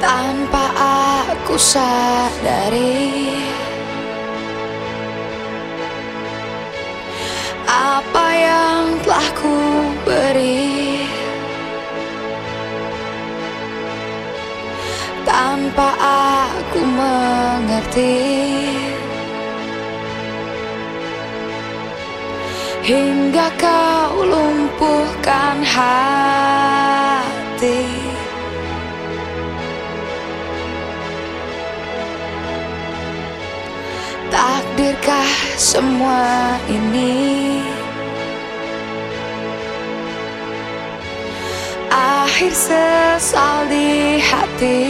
tanpa aku sadari. Apa yang telah ku beri? Tanpa aku mengerti. Hingga kau lumpuhkan hati. Semua ini. Akhir sesal di hati.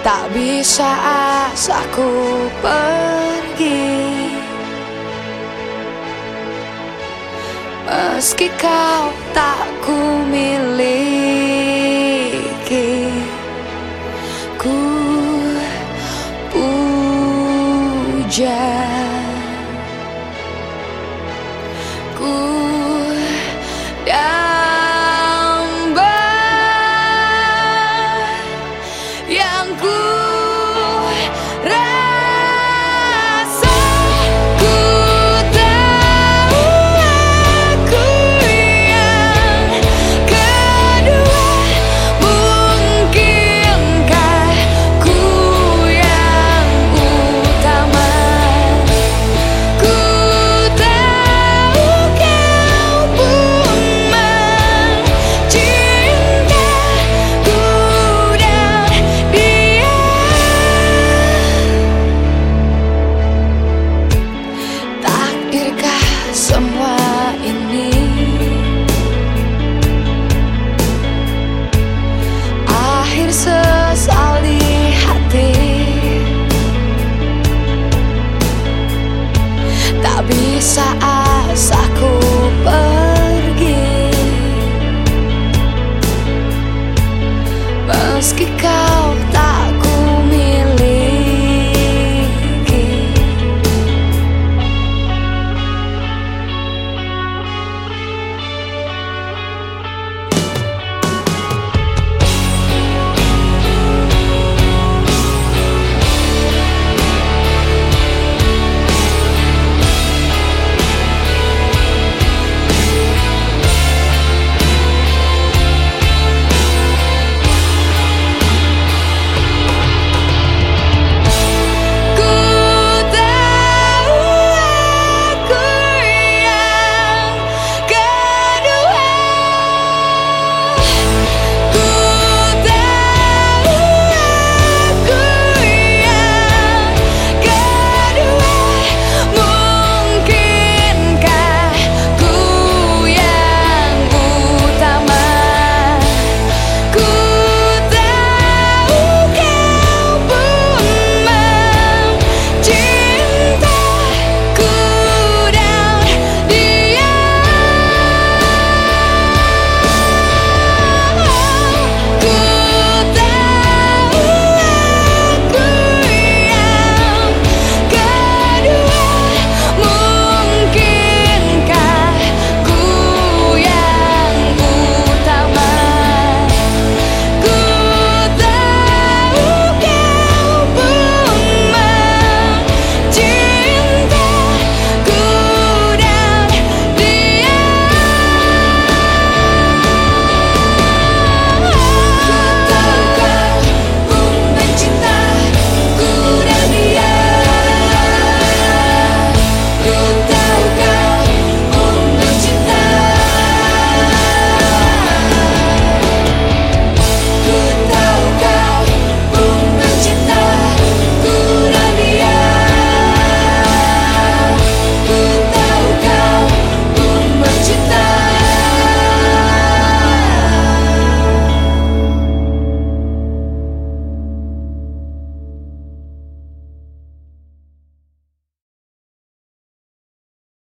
Tak bisa asaku pergi. Meski kau tak ku miliki pessoas que caem.